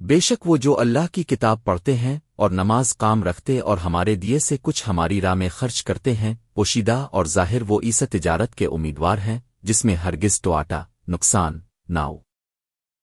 بے شک وہ جو اللہ کی کتاب پڑھتے ہیں اور نماز کام رکھتے اور ہمارے دیے سے کچھ ہماری راہ میں خرچ کرتے ہیں، پوشیدہ اور ظاہر وہ عیسا تجارت کے امیدوار ہیں، جس میں ہرگز ٹواٹا نقصان ناؤ